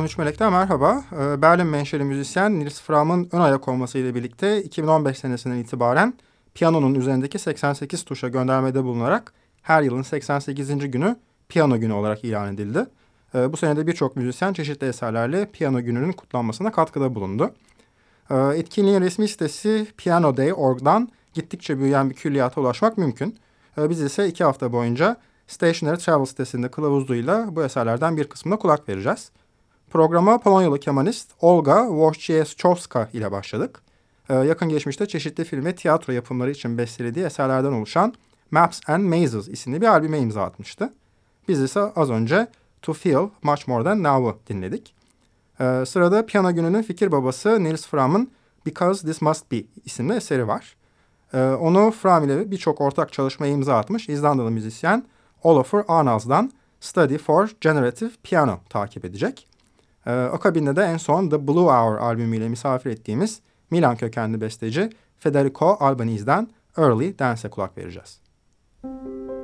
13 Melek'ten merhaba. Ee, Berlin menşeli müzisyen Nils Fram'ın ön ayak olmasıyla birlikte 2015 senesinden itibaren piyanonun üzerindeki 88 tuşa göndermede bulunarak her yılın 88. günü piyano günü olarak ilan edildi. Ee, bu senede birçok müzisyen çeşitli eserlerle piyano gününün kutlanmasına katkıda bulundu. Ee, etkinliğin resmi sitesi pianoday.org'dan gittikçe büyüyen bir külliyata ulaşmak mümkün. Biz ise iki hafta boyunca Stationary Travel sitesinde kılavuzluğuyla bu eserlerden bir kısmına kulak vereceğiz. Programa Polonyalı kemanist Olga Wojciechowska ile başladık. Ee, yakın geçmişte çeşitli film ve tiyatro yapımları için bestelediği eserlerden oluşan Maps and Mazes isimli bir albüme imza atmıştı. Biz ise az önce To Feel Much More Than Now'ı dinledik. Ee, sırada piyano gününün fikir babası Nils Fram'ın Because This Must Be isimli eseri var. Ee, onu Fram ile birçok ortak çalışmaya imza atmış İzlandalı müzisyen Olafur Arnalds'dan Study for Generative Piano takip edecek. Ee, akabinde de en son The Blue Hour albümüyle misafir ettiğimiz Milan kökenli besteci Federico Albanese'den Early Dance'e kulak vereceğiz. Müzik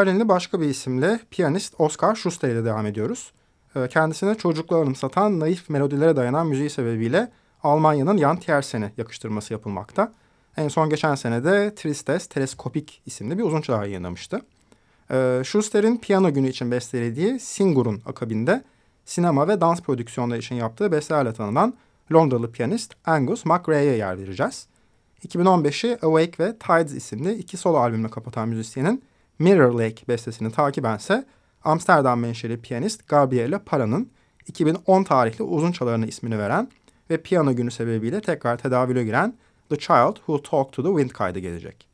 Berlinli başka bir isimle piyanist Oscar Schuster ile devam ediyoruz. Ee, kendisine çocukluğu anımsatan naif melodilere dayanan müziği sebebiyle Almanya'nın Jan Tiersen'e yakıştırması yapılmakta. En son geçen sene de Tristes Teleskopik isimli bir uzun çağrı yayınlamıştı. Ee, Schuster'in piyano günü için bestelediği Singur'un akabinde sinema ve dans prodüksiyonları için yaptığı bestelerle tanınan Londralı piyanist Angus McRae'ye yer vereceğiz. 2015'i Awake ve Tides isimli iki solo albümle kapatan müzisyenin Mirror Lake bestesini takibense Amsterdam menşeli piyanist Gabriele Para'nın 2010 tarihli uzun çalarına ismini veren ve piyano günü sebebiyle tekrar tedavüle giren The Child Who Talked to the Wind kaydı gelecek.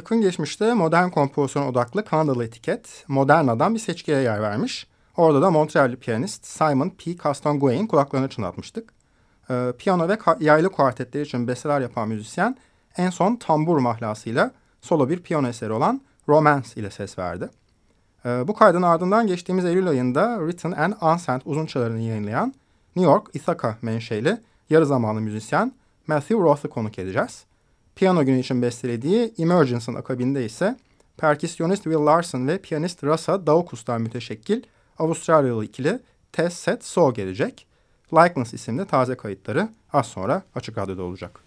Yakın geçmişte modern kompozisyon odaklı Kanadalı etiket Moderna'dan bir seçkiye yer vermiş. Orada da Montreal'li piyanist Simon P. Castonguay'in kulaklarını çınlatmıştık. Ee, piyano ve yaylı kuartetleri için besteler yapan müzisyen en son tambur mahlasıyla solo bir piyano eseri olan Romance ile ses verdi. Ee, bu kaydın ardından geçtiğimiz Eylül ayında Written and Unsent uzunçalarını yayınlayan New York Ithaca menşeli yarı zamanlı müzisyen Matthew Roth'u konuk edeceğiz. Piyano günü için bestelediği Emergence'ın akabinde ise perküsyonist Will Larson ve piyanist Rasa Daukus'tan müteşekkil Avustralyalı ikili Tess Set So gelecek. Likeness isimli taze kayıtları az sonra Açık Radyo'da olacak.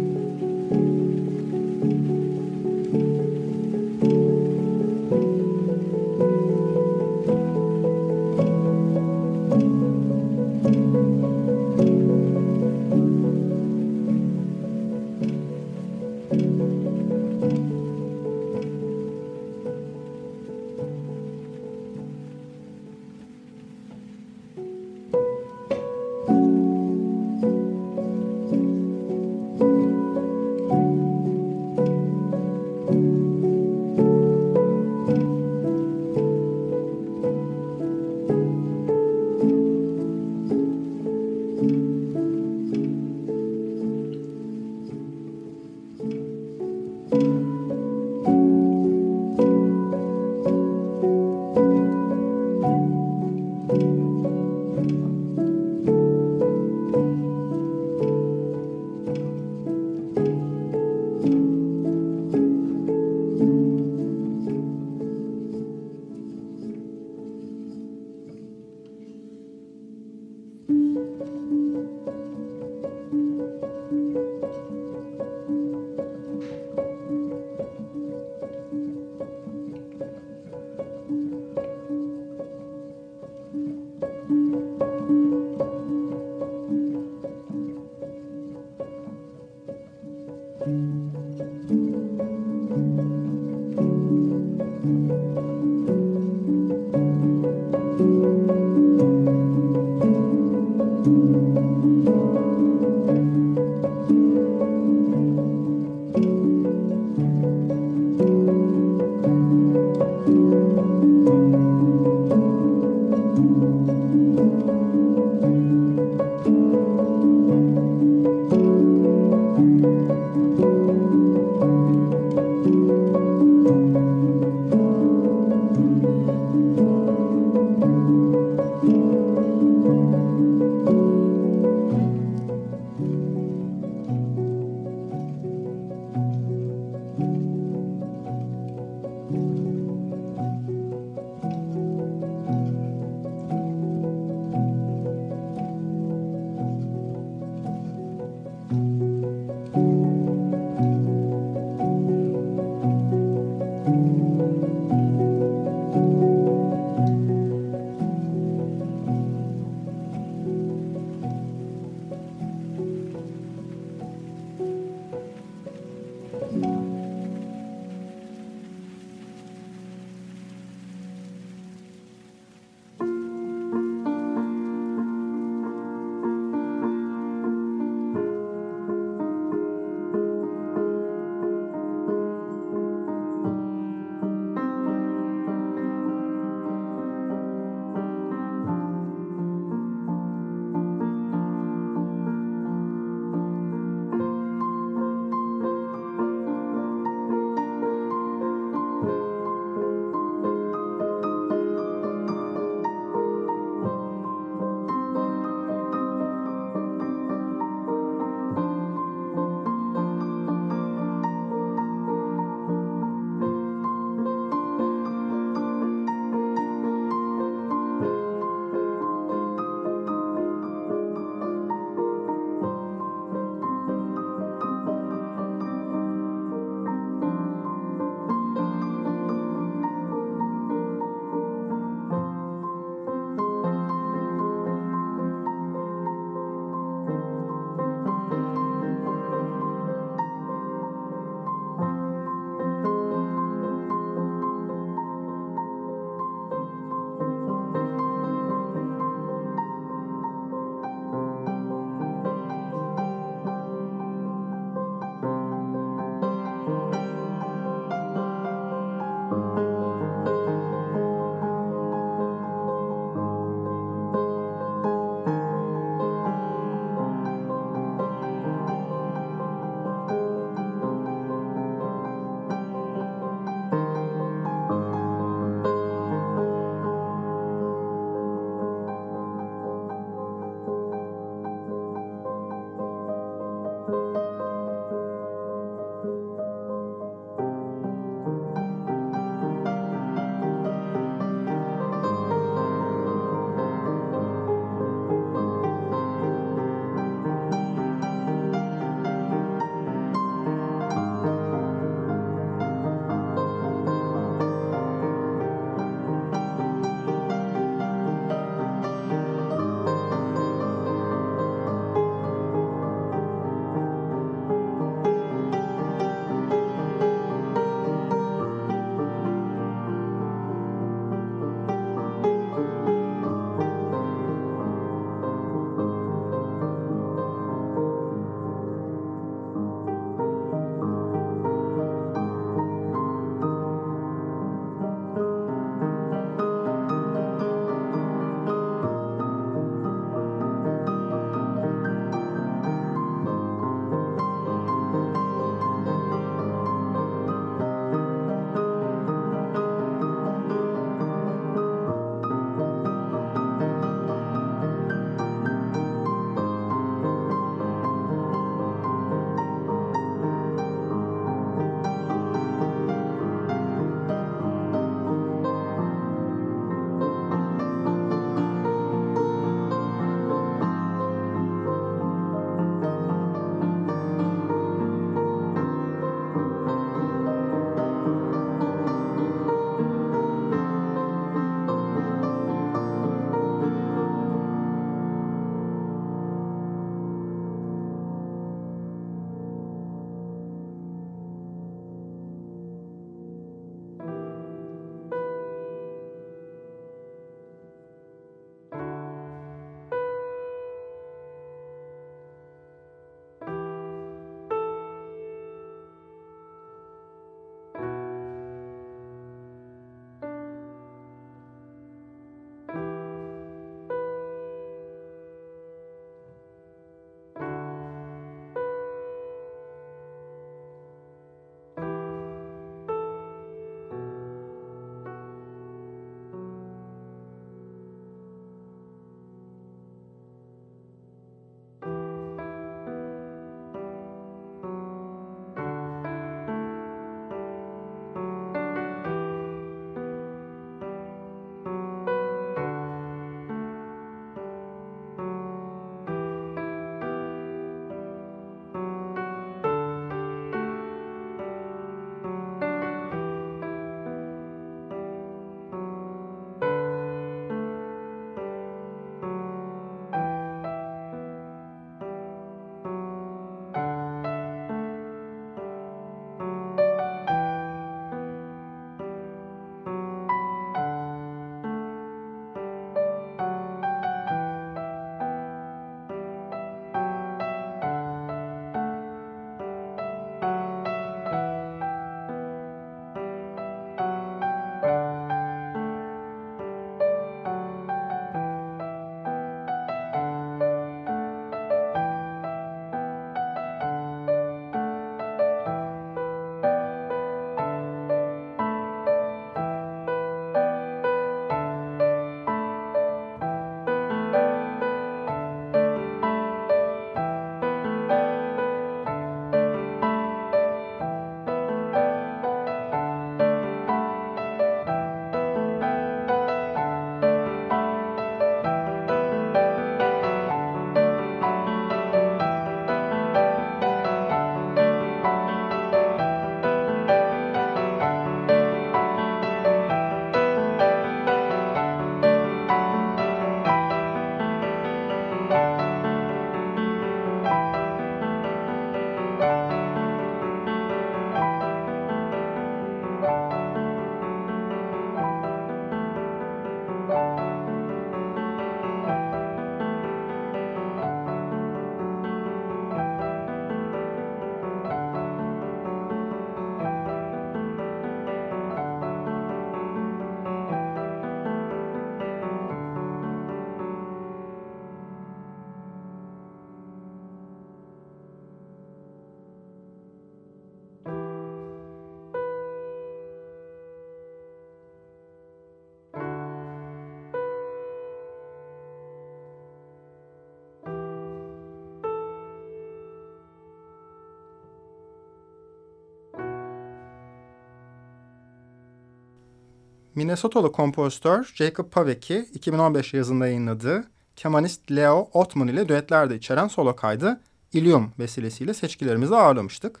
Minnesotalı kompozitör Jacob Pavek'i 2015 yazında yayınladığı kemanist Leo Otman ile düetler de içeren solo kaydı Ilium vesilesiyle seçkilerimizde ağırlamıştık.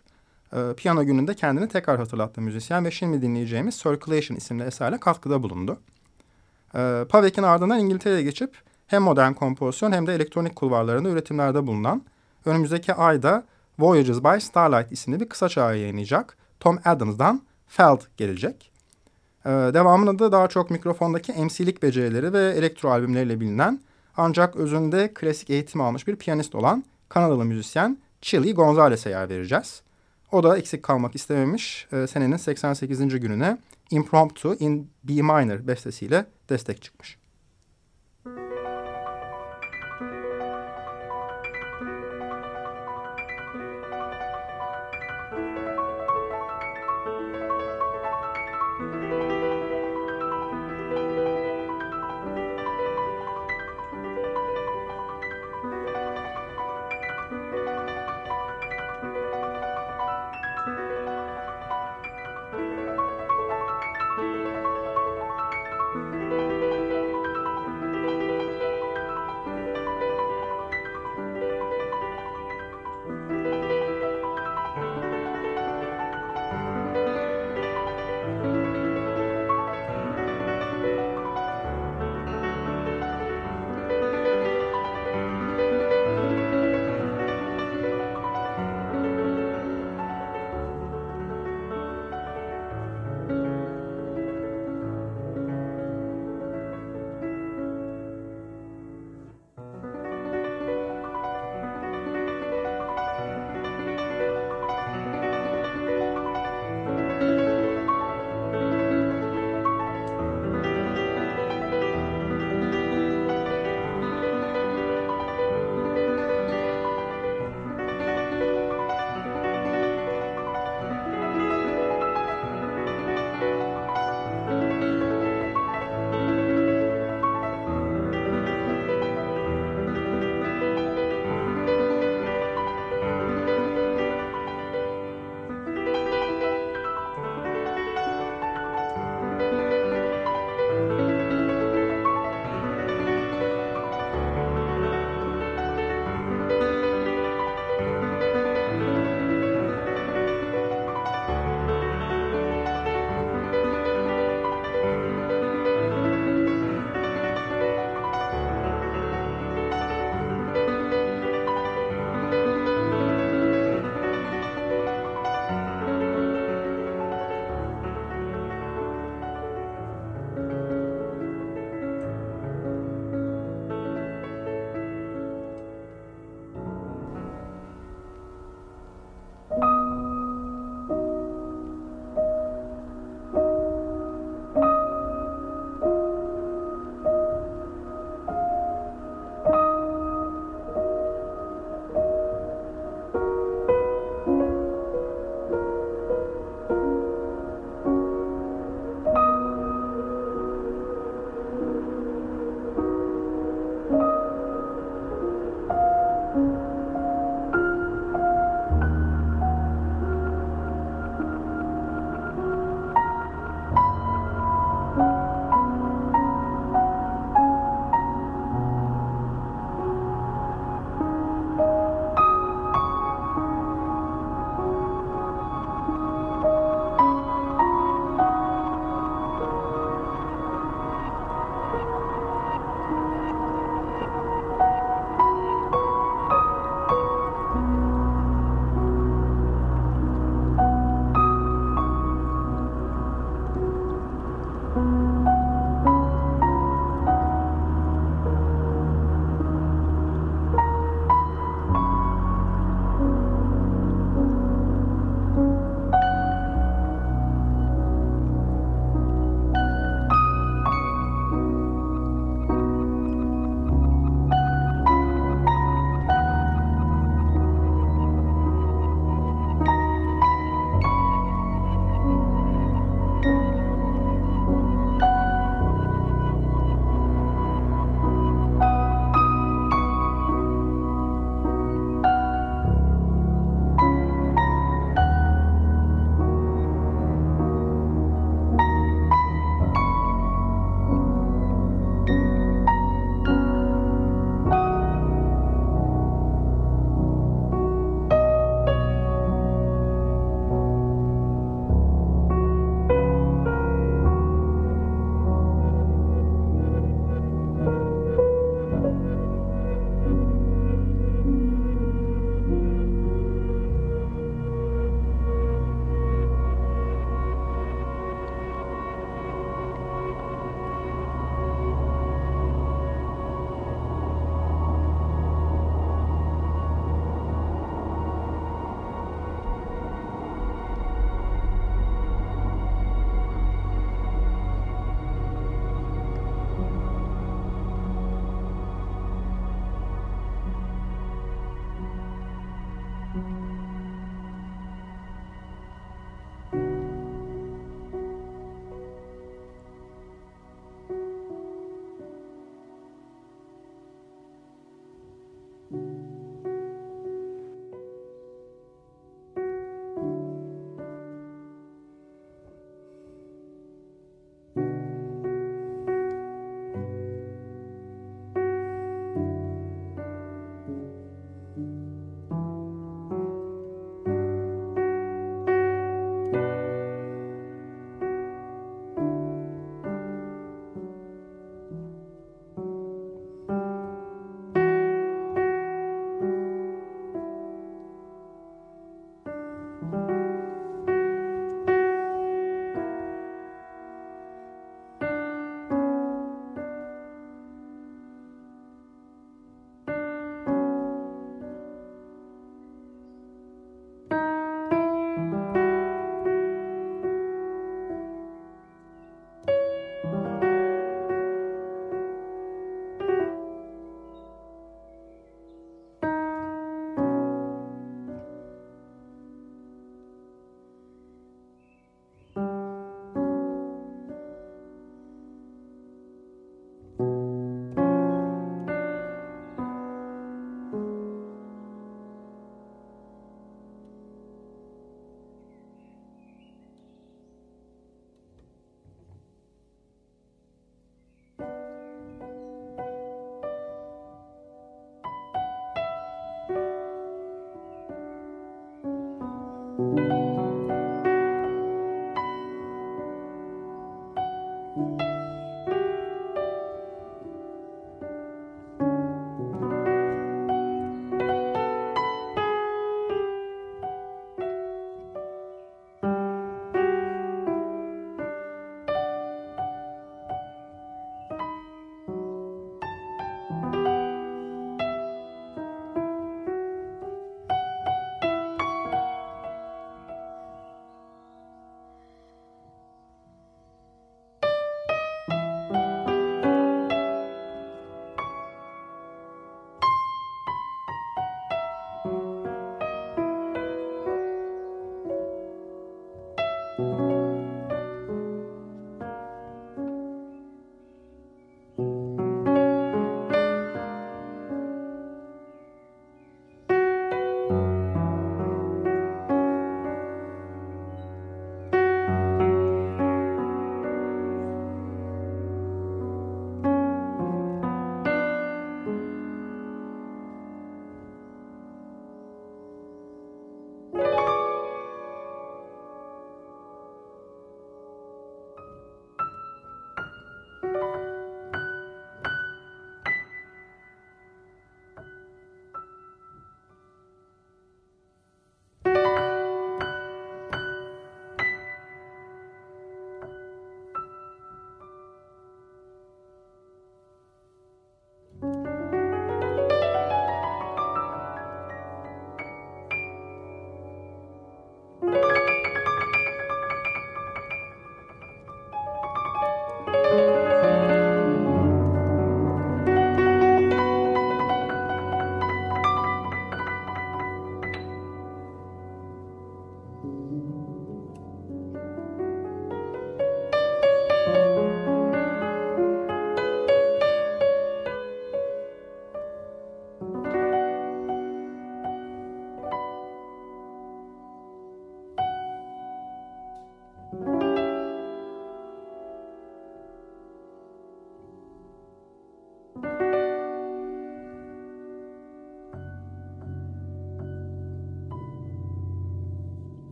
E, piyano gününde kendini tekrar hatırlattı müzisyen ve şimdi dinleyeceğimiz Circulation isimli eserle katkıda bulundu. E, Pavek'in ardından İngiltere'ye geçip hem modern kompozisyon hem de elektronik kulvarlarında üretimlerde bulunan önümüzdeki ayda Voyages by Starlight isimli bir kısa çağı yayınlayacak. Tom Adams'dan Feld gelecek. Ee, devamında da daha çok mikrofondaki MC'lik becerileri ve elektro albümleriyle bilinen ancak özünde klasik eğitim almış bir piyanist olan Kanadalı müzisyen Chili Gonzalez'e yer vereceğiz. O da eksik kalmak istememiş e, senenin 88. gününe Impromptu in B minor bestesiyle destek çıkmış.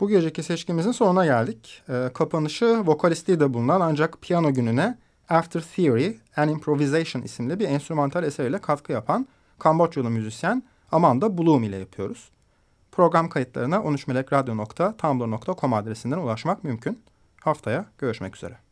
Bu geceki seçkimizin sonuna geldik. E, kapanışı vokalistliği de bulunan ancak piyano gününe After Theory and Improvisation isimli bir enstrümantal eseriyle katkı yapan Kamboçyalı müzisyen Amanda Bloom ile yapıyoruz. Program kayıtlarına 13melekradyo.tumblr.com adresinden ulaşmak mümkün. Haftaya görüşmek üzere.